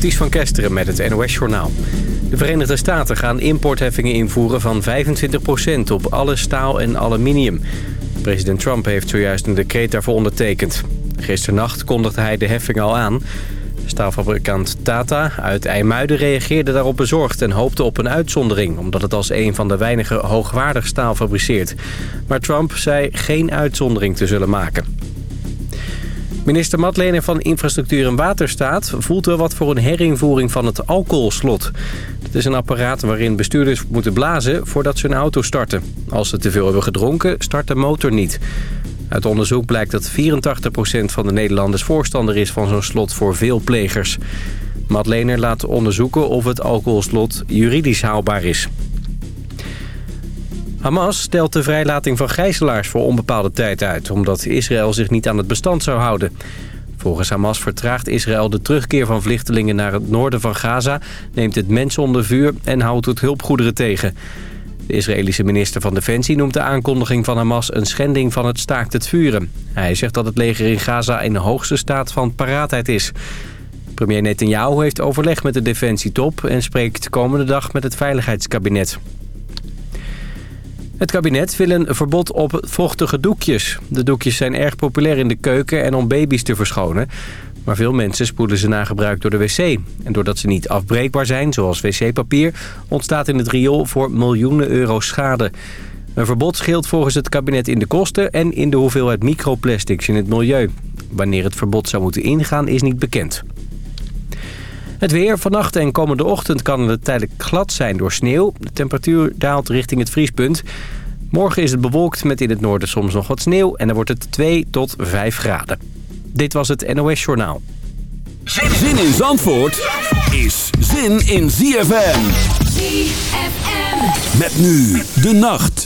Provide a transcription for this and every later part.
Ties van Kesteren met het NOS-journaal. De Verenigde Staten gaan importheffingen invoeren van 25% op alle staal en aluminium. President Trump heeft zojuist een decreet daarvoor ondertekend. Gisternacht kondigde hij de heffing al aan. Staalfabrikant Tata uit IJmuiden reageerde daarop bezorgd... en hoopte op een uitzondering... omdat het als een van de weinige hoogwaardig staal fabriceert. Maar Trump zei geen uitzondering te zullen maken. Minister Matlener van Infrastructuur en Waterstaat voelt wel wat voor een herinvoering van het alcoholslot. Het is een apparaat waarin bestuurders moeten blazen voordat ze een auto starten. Als ze te veel hebben gedronken, start de motor niet. Uit onderzoek blijkt dat 84% van de Nederlanders voorstander is van zo'n slot voor veel plegers. Matlener laat onderzoeken of het alcoholslot juridisch haalbaar is. Hamas stelt de vrijlating van gijzelaars voor onbepaalde tijd uit... omdat Israël zich niet aan het bestand zou houden. Volgens Hamas vertraagt Israël de terugkeer van vluchtelingen naar het noorden van Gaza... neemt het mensen onder vuur en houdt het hulpgoederen tegen. De Israëlische minister van Defensie noemt de aankondiging van Hamas... een schending van het staakt het vuren. Hij zegt dat het leger in Gaza in de hoogste staat van paraatheid is... Premier Netanyahu heeft overleg met de defensietop... en spreekt komende dag met het veiligheidskabinet. Het kabinet wil een verbod op vochtige doekjes. De doekjes zijn erg populair in de keuken en om baby's te verschonen. Maar veel mensen spoelen ze na gebruik door de wc. En doordat ze niet afbreekbaar zijn, zoals wc-papier... ontstaat in het riool voor miljoenen euro schade. Een verbod scheelt volgens het kabinet in de kosten... en in de hoeveelheid microplastics in het milieu. Wanneer het verbod zou moeten ingaan is niet bekend. Het weer. Vannacht en komende ochtend kan het tijdelijk glad zijn door sneeuw. De temperatuur daalt richting het vriespunt. Morgen is het bewolkt met in het noorden soms nog wat sneeuw... en dan wordt het 2 tot 5 graden. Dit was het NOS Journaal. Zin in Zandvoort is zin in ZFM. ZFM. Met nu de nacht.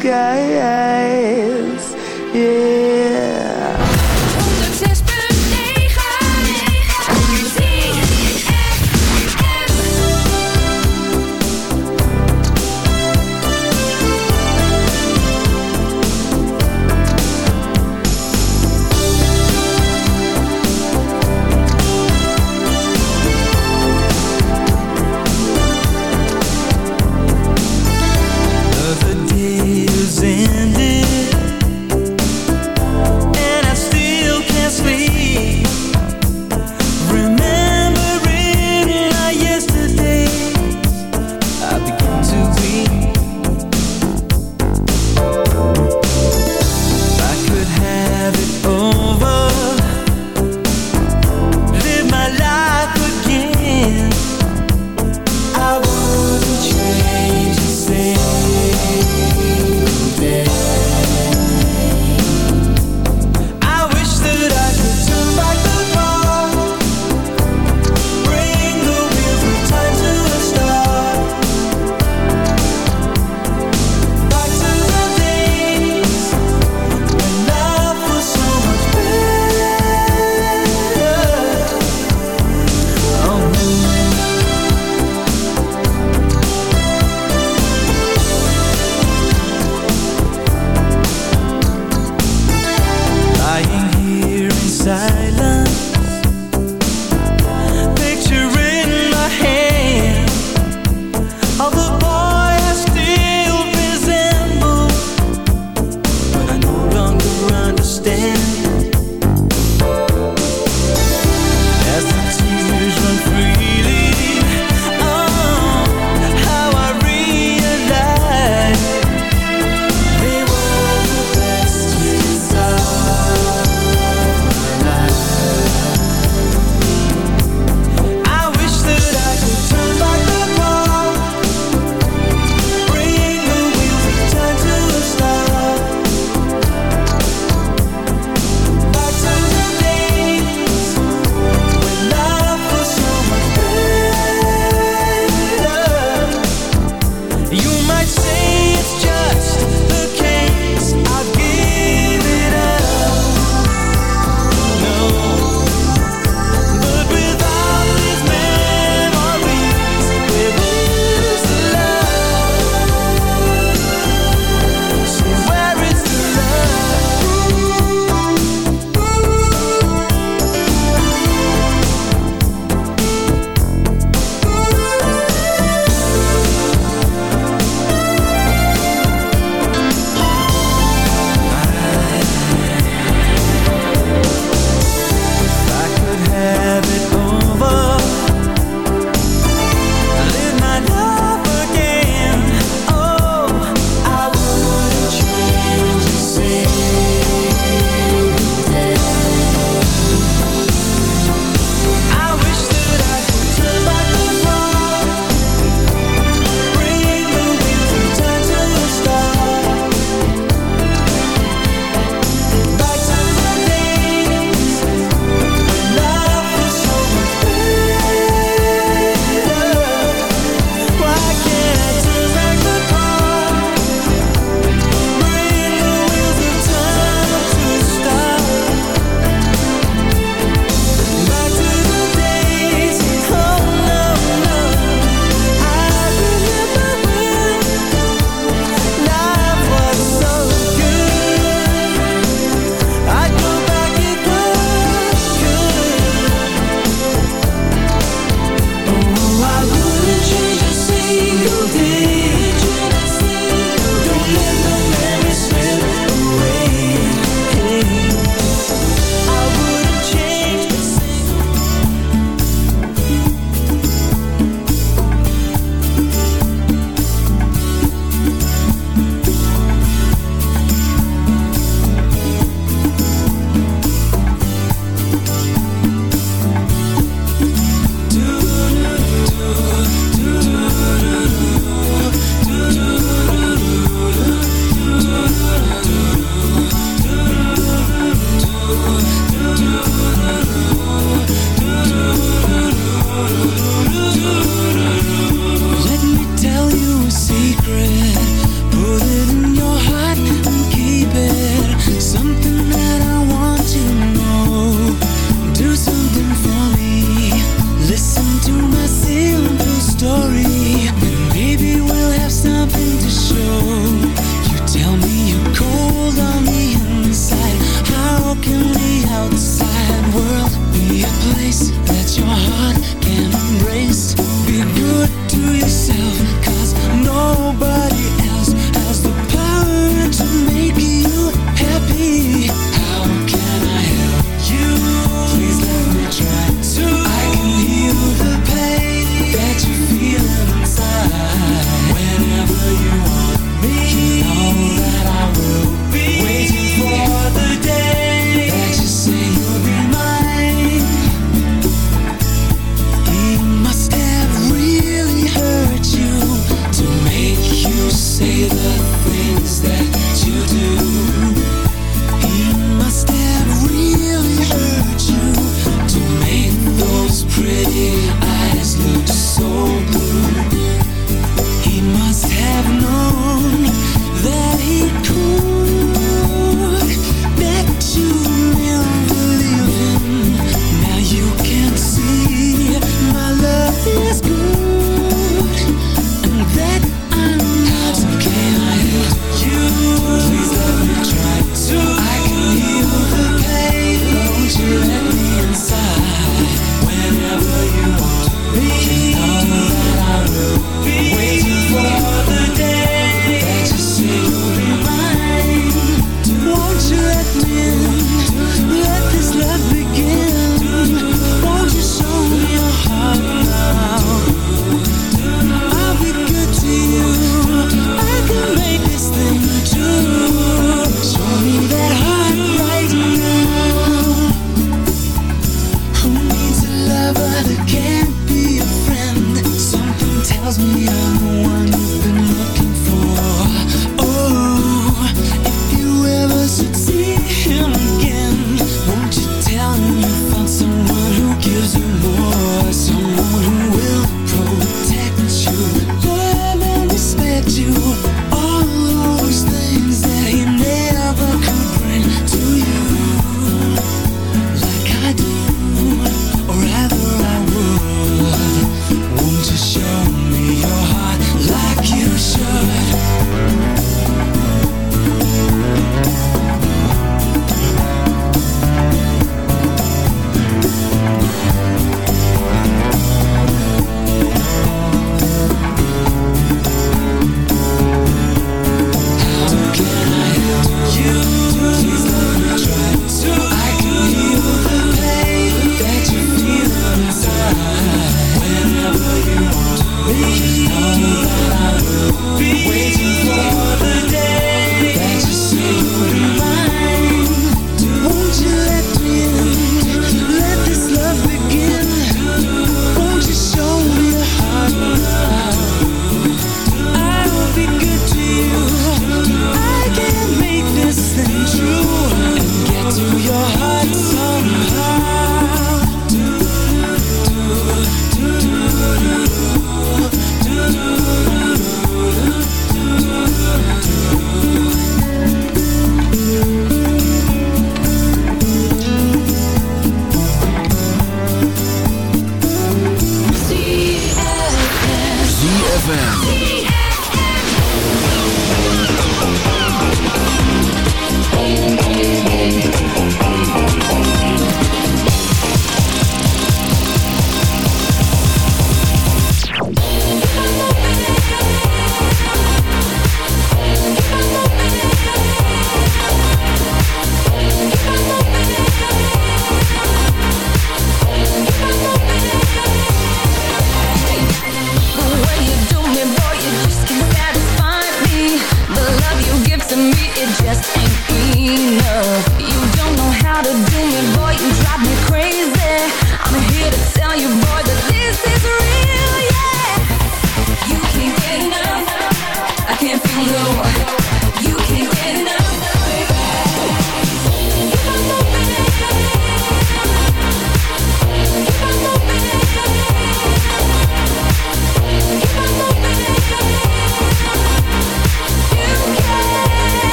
skies. Yeah.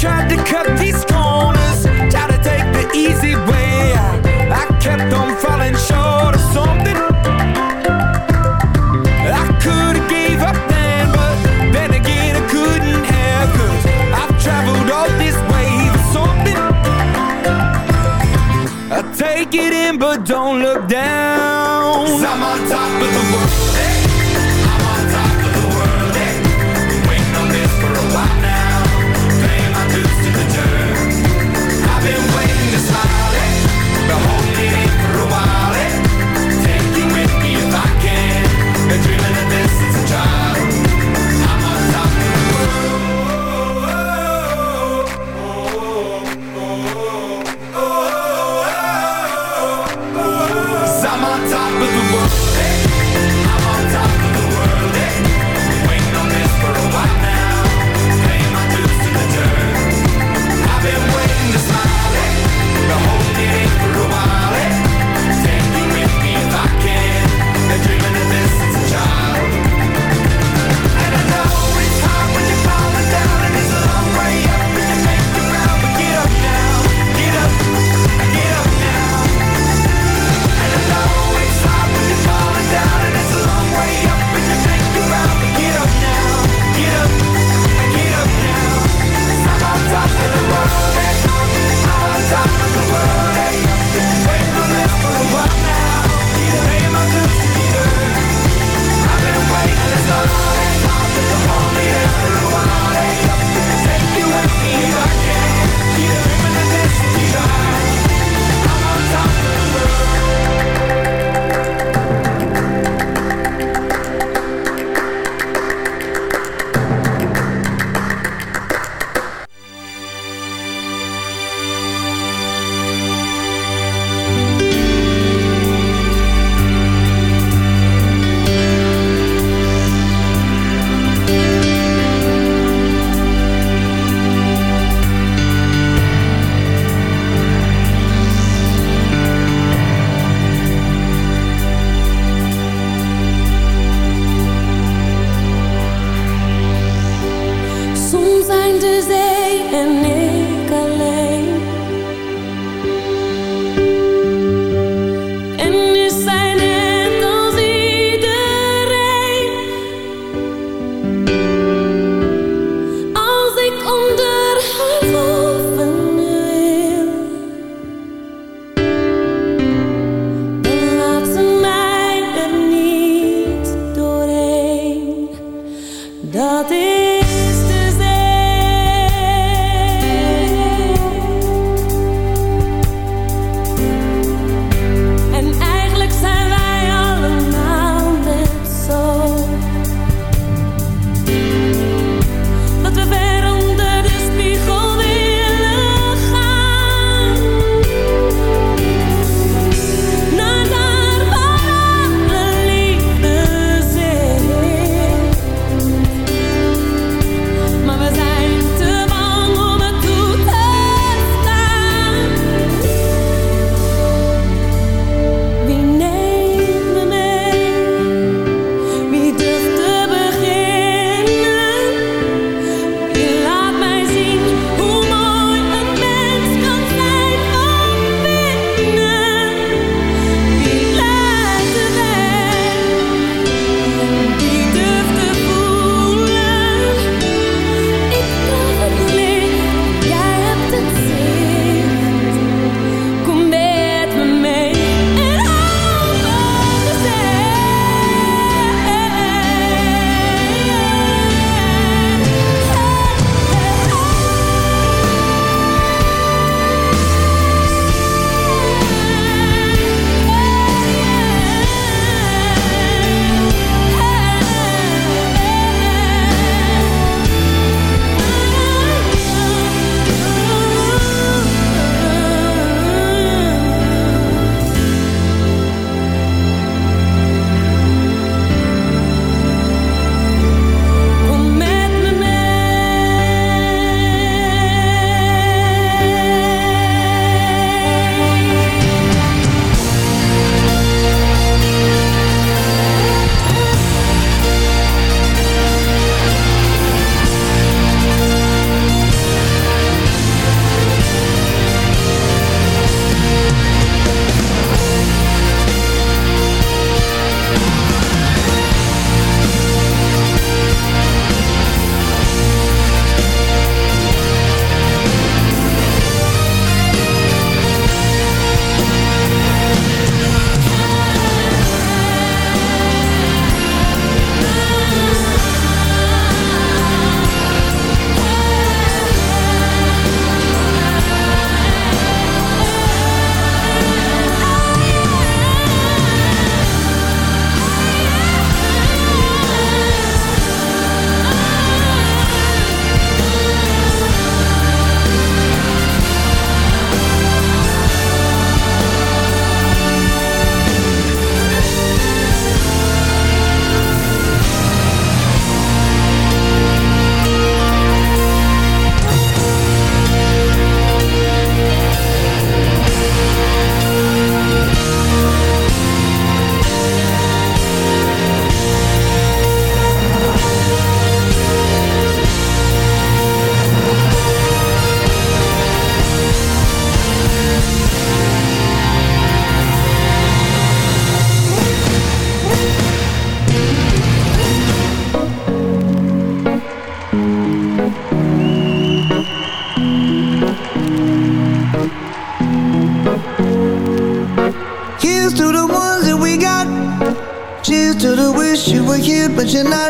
tried to cut these corners, tried to take the easy way. I kept on falling short of something. I could have gave up then, but then again I couldn't have, I've traveled all this way for something. I take it in, but don't look down. i I'm top of the world.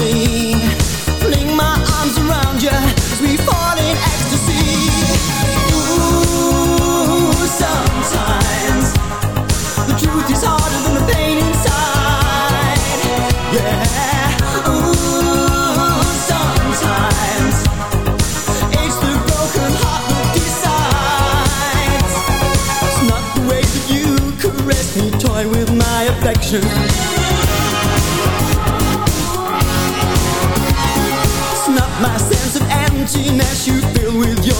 Fling my arms around you As we fall in ecstasy. Ooh, sometimes The truth is harder than the pain inside. Yeah. Ooh, sometimes It's the broken heart that decides. It's not the way that you caress me Toy with my affection.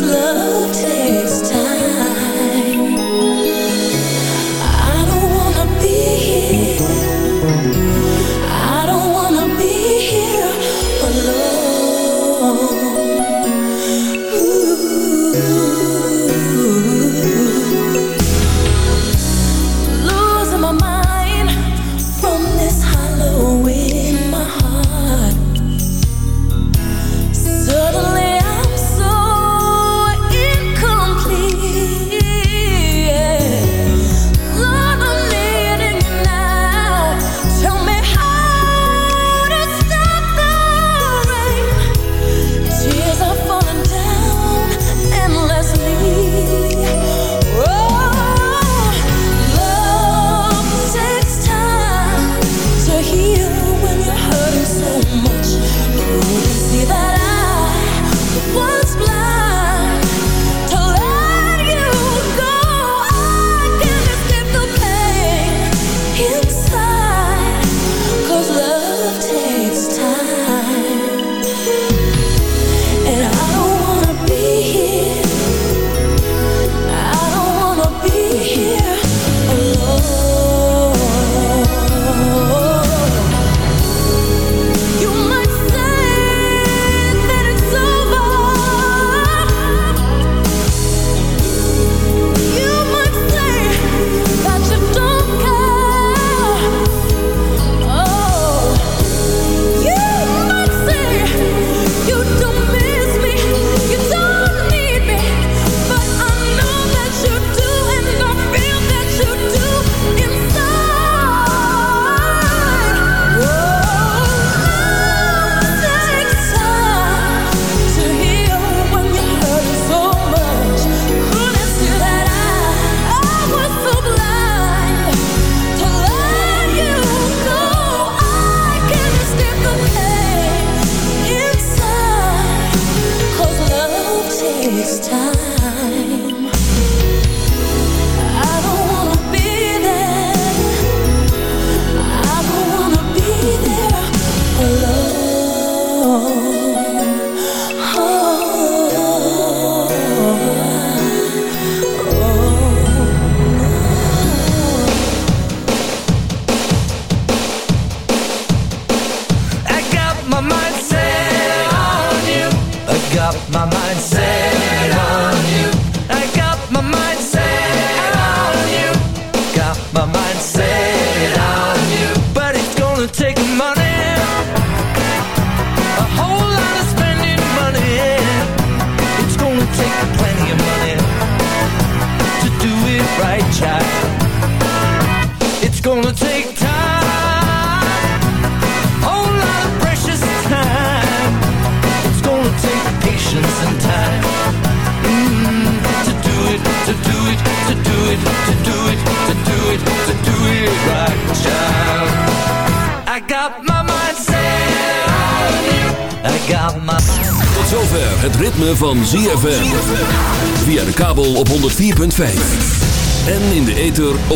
love takes